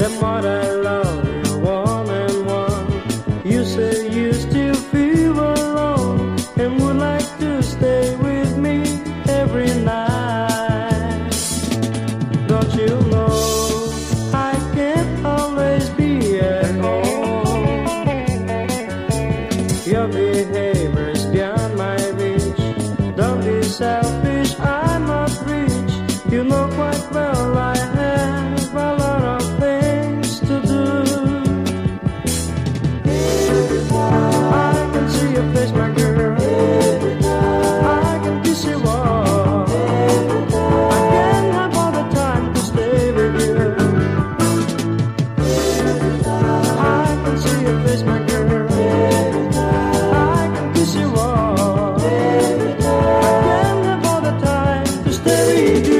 than what I love is one and one. You say you still feel alone and would like to stay with me every night. Don't you know I can't always be at home? Your behavior is beyond my reach. Don't be selfish, I'm not rich. You know quite well. Stay with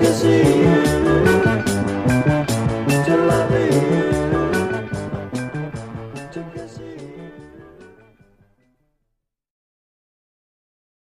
to see.